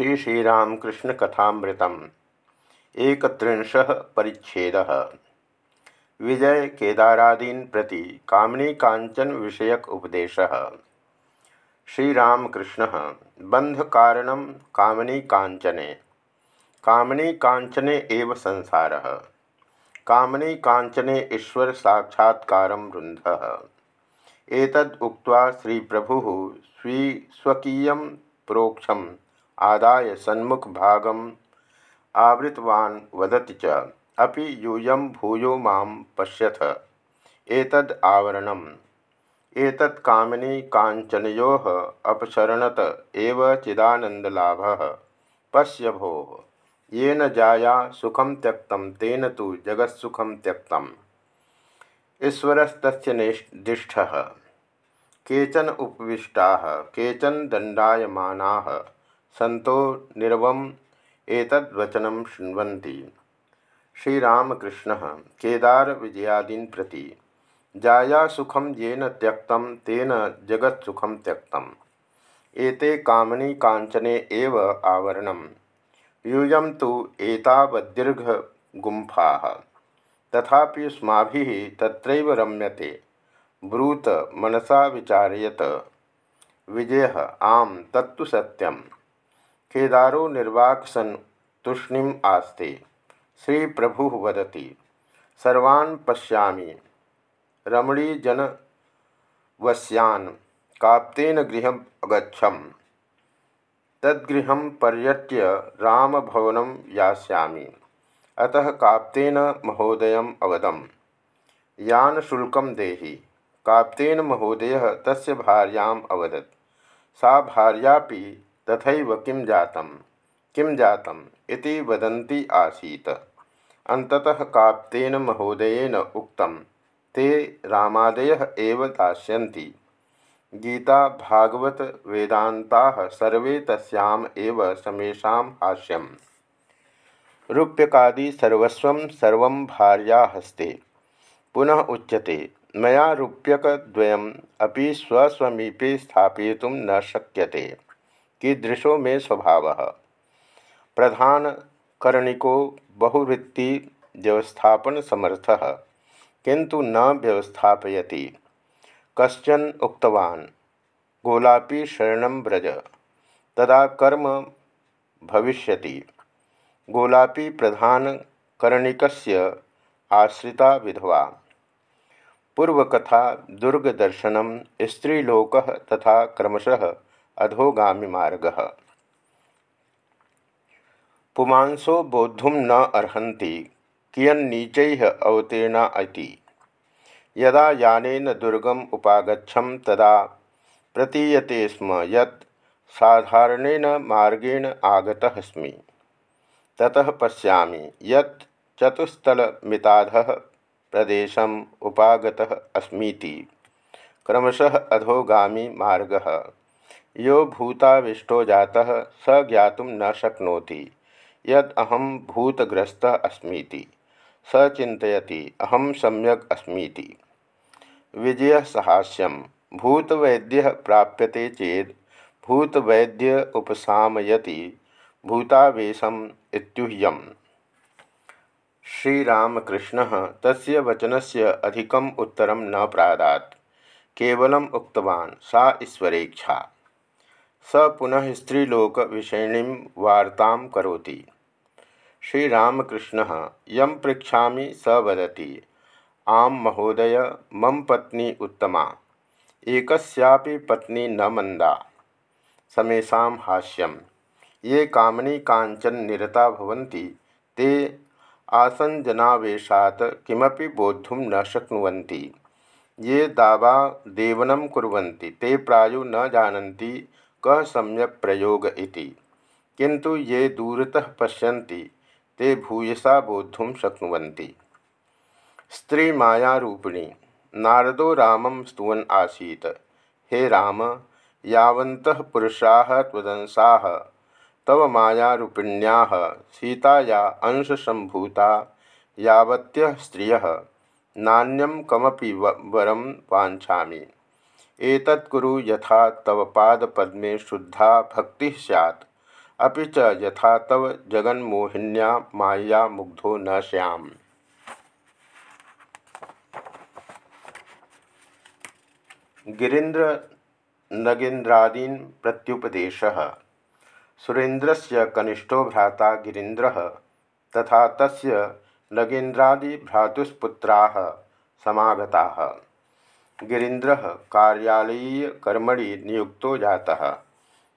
श्री श्रीरामकृष्ण कथामृतम। एक त्रिंश परिच्छेद। विजय केदारादीन प्रति कामनी कांचन विषयक उपदेश। श्रीरामकृष्ण बंध कारण कामनी कांचने। कामनी कांचने एव संसार। कामनी कांचने ईश्वर साक्षात्कार रुंध एतद उक्त्वा श्री प्रभु स्वी स्वकीय प्रोक्षम। आदाय सन्मुख भागम आवृतवान् वदति च। अपि यूयं भूयो माँ पश्यथ। एतद् आवरणम्। एतत् कामिनी काञ्चनयोः अपसरणत एव चिदानन्दलाभः। पश्य भोः। येन जाया सुखं त्यक्तं, तेन तु जगत्सुखं त्यक्तम्। ईश्वरस्तस्य निष्ठः केचन उपविष्टाः, केचन दण्डायमानाः। सतो निर्वम एतद्वचनं शृण्वन्ति। केदार विजयादीन प्रति, जाया सुखम येन त्यक्तं, तेन जगत्सुखम त्यक्तम्। एते कामनी कांचने एव आवरणं यूयं तु एतावद्दीर्घगुम्फाः। तथापि युष्माभिः तत्रैव रम्यते। ब्रूत मनसा विचारयत। विजय आम, तत्तु सत्यम। केदारो निर्वाक सन तूष्णीम आस्ते। श्री प्रभु वदति, सर्वान् पश्यामि। रमणीजन वश्यान काप्तेन गृह अगछम तद्गृह पर्यट्य रामभवन यास्यामि। अतः काप्तेन महोदय अवदम, यान शुल्क देहि। काप्तेन महोदय तस्य भार्याम् अवदत्। सा भार्यापि तथैव किं जातं? किं जातम् इति वदन्ती आसीत्। अन्ततः काप्तेन महोदयेन उक्तं, ते रामादयः एव दास्यन्ति। गीता, भागवत, वेदान्ताः सर्वे तस्याम् एव समेषां हास्यम्। रूप्यकादि सर्वस्वं सर्वं भार्या हस्ते। पुनः उच्यते, मया रूप्यकद्वयम् अपि स्वस्वमीपे स्थापयितुं न शक्यते। कीदृशो मे स्वभाव। प्रधान कर्णिको बहुवृत्ति व्यवस्थापन समर्थ किंतु न व्यवस्थापयति। कशन उक्तवान्, गोलापी शरण व्रज, तदा कर्म भविष्यति। गोलापी प्रधान कर्णिकस्य आश्रिता विधवा। पूर्वकथा दुर्गदर्शन, स्त्रीलोक तथा क्रमशः अधोगामी मार्ग। पुमांसो बोद्धुम न अर्हन्ति, कियन्नीच अवतीर्णा इति यदा यानेन दुर्गम उपागछम तदा प्रतीयते स्म यत् साधारणेन मार्गेण आगतः अस्मि। ततः पश्यामि यत् चतुस्थलमिताधः अस्मीति। क्रमशः अधोगामी मार्गः। यो भूताविष्टो जाता स ज्ञात न शक्नोति। यद अहम भूतग्रस्त अस्मीति, स चिंतयति अहम सम्यक अस्मीति। विजय सहास्यम भूतवैद्य प्राप्यते चेद भूतवैद्य उपसामयति भूतावेशम इत्युह्यम। श्रीरामकृष्ण तस्य वचनस्य अधिकम उत्तरम न प्रादात्। केवलम उक्तवान् सा ईश्वरेच्छा। स पुनः स्त्रीलोक विषयिणी वार्ता कौती श्रीरामकृष्ण यम पृछा स वदती, आम महोदय, मम पत्नी उत्तमा एक पत्नी न मंदा समेशा हाष्यम ये कामनी कांचन निरता ते आसंजनावेशात किमपि बोद्धुम न शक्नुवन्ति। ये दावा देवनं कुर्वन्ति, ते प्रायो न जानन्ति सम्यक प्रयोग इति। किंतु ये दूरतः पश्यन्ति, ते भूयसा शक्नुवन्ति। स्त्री मायारूपिणी नारदो रामं स्तुवन् आसीत्। हे राम, यावन्तः पुरुषाः त्वदंसाः, तव मायारूपिण्याः, सीताया अंशसम्भूता, यावत्यः स्त्रियः, नान्यं कमपि वरं वाञ्छामि। एतत्कुरु यथा तव पादपद्मे शुद्धा भक्ति सैत् अभी च यथा तव जगन्मोहिन्या माया मुग्धो न श्याम। गिरीन्द्र नगेन्द्रादीन प्रत्युपदेश। सुरेन्द्र से कनिष्ठो भ्राता गिरीन्द्र तथा तस्य नगेन्द्रादि भ्रातुस्पुत्रा समागता। गिरीन्द्र नियुक्तो जाता।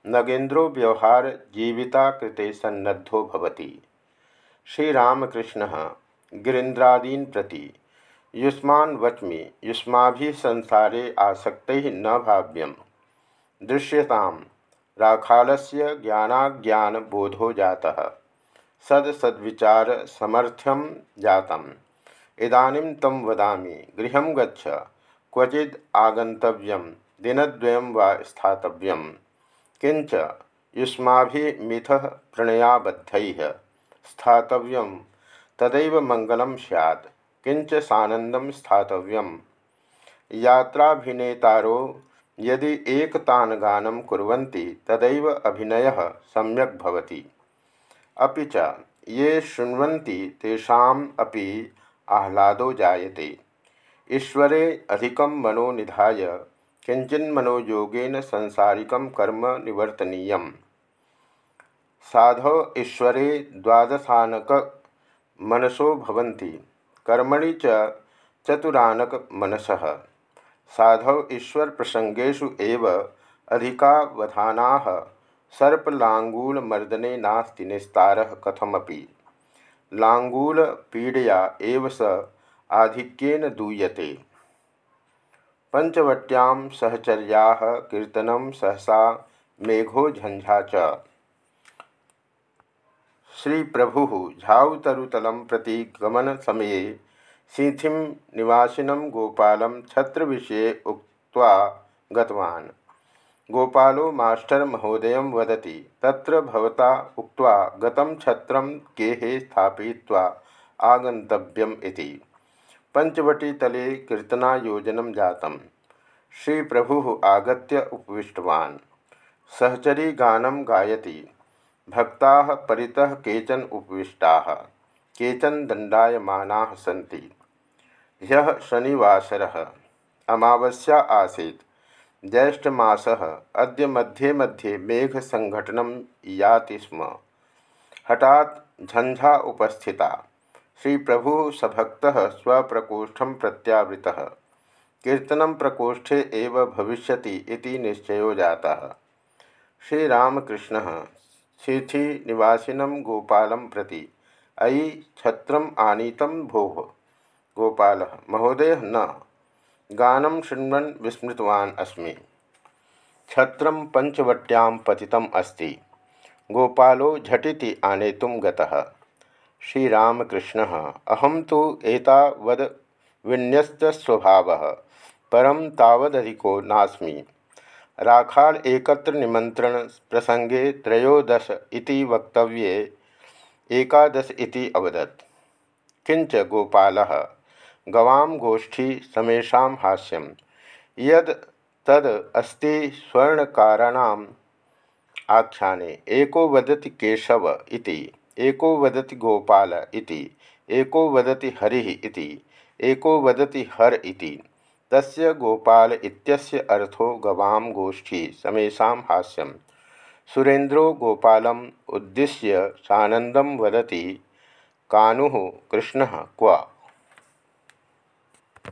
नगेन्द्रो व्यवहार जीविता कृते सन्नद्धो भवति। श्रीरामकृष्ण गिरीन्द्रादीन प्रति, युष्मान वच्मि युष्मा संसारे आसक्त न भाव्यम दृश्यता राखाल से ज्ञानाज्ञान बोधो जाता। सद सद्विचार समर्थ्यम जातम। इदानीं तम वदामि, गृह गच्छ। क्वचिद आगंतव्यम दिनद्वयं वा स्थातव्यम् किंच युष्माभिमिथ प्रणयाबद्ध स्थातव्य, तदैव मंगल सैत् किंच सानंदम स्थातव्य। यात्राभिनेतारो यदि एकतान गानं कुर्वन्ति, तदैव अभिनयः सम्यक् भवति। अपि च ये शृण्वन्ति, तेषाम् अपि आह्लादो जायते। ईश्वरे अधिकं मनो निधाय किंचिन्मनोयोगेन सांसारिक कर्म निवर्तनीय साधव ईश्वरे द्वादशानक मनसो भवन्ति, कर्मणि च चतुरानक मनस। साधव ईश्वर प्रसंगेशु एव अधिकावधाना सर्पलांगूलमर्दने नास्ति निस्तार कथमपि। लांगूलपीडया एव स आधिक्येन दूयते। पंचवट्यां सहचरिया कीर्तन सहसा मेघो झंझा च। श्री प्रभु झाऊतरुतल प्रति गमन समये सीथि निवासीन गोपाल छत्र विषय उक्त्वा गतवान्। गोपालो मास्टर महोदय वदति, तत्र भवता उक्त्वा गतं छत्रं गेहे स्थापयित्वा आगन्तव्यम् इति। पंचवटीतले कीर्तनायोजन जात श्री प्रभु आगत उपविष्टवान्। सहचरी गानं गायति। भक्ता परितः केचन उपविष्टा। केचन दण्डायमानाः सी ह्यः शनिवासरः। अमावस्या आसीत्। ज्येष्ठमासः। अद मध्ये मध्ये मेघसङ्घटनं याति स्म। हठात् झंझा उपस्थिता। श्री प्रभु सभक्त स्वप्रकोष्ठ प्रत्यावृत। कीर्तन प्रकोष्ठे एव निश्चयो जाता। श्रीरामकृष्ण शिथि निवासीन गोपाल प्रति अयि छत्रम आनीत भो। गोपाल, महोदय न, गानं शृण्वन् विस्मृतवान् अस्मि। छत्रं पञ्चवट्यां पतितम् अस्ति। गोपालो झटिति आनेतुं गतः। श्रीरामकृष्ण अहम तो एतावद विन्यस्त स्वभाव परम तावदधिको नास्मि। राखाल एकत्र निमंत्रण प्रसंगे त्रयोदश इति वक्तव्ये, एकादश इति अवदत्। किंच गोपाल गवाम गोष्ठी समेशा हास्यम। यद तद अस्ति स्वर्णकाराणाम आख्याने, एको वदति केशव इति। एको वदति गोपाल इति, एको वदति हरि इति, एको वदति हर इति। तस्य गोपाल इत्यस्य अर्थो गवाम गोष्ठी समेशा हास्यम। सुरेन्द्रो गोपाल उद्देश्य सानंदम वदति, कानु कृष्ण क्व?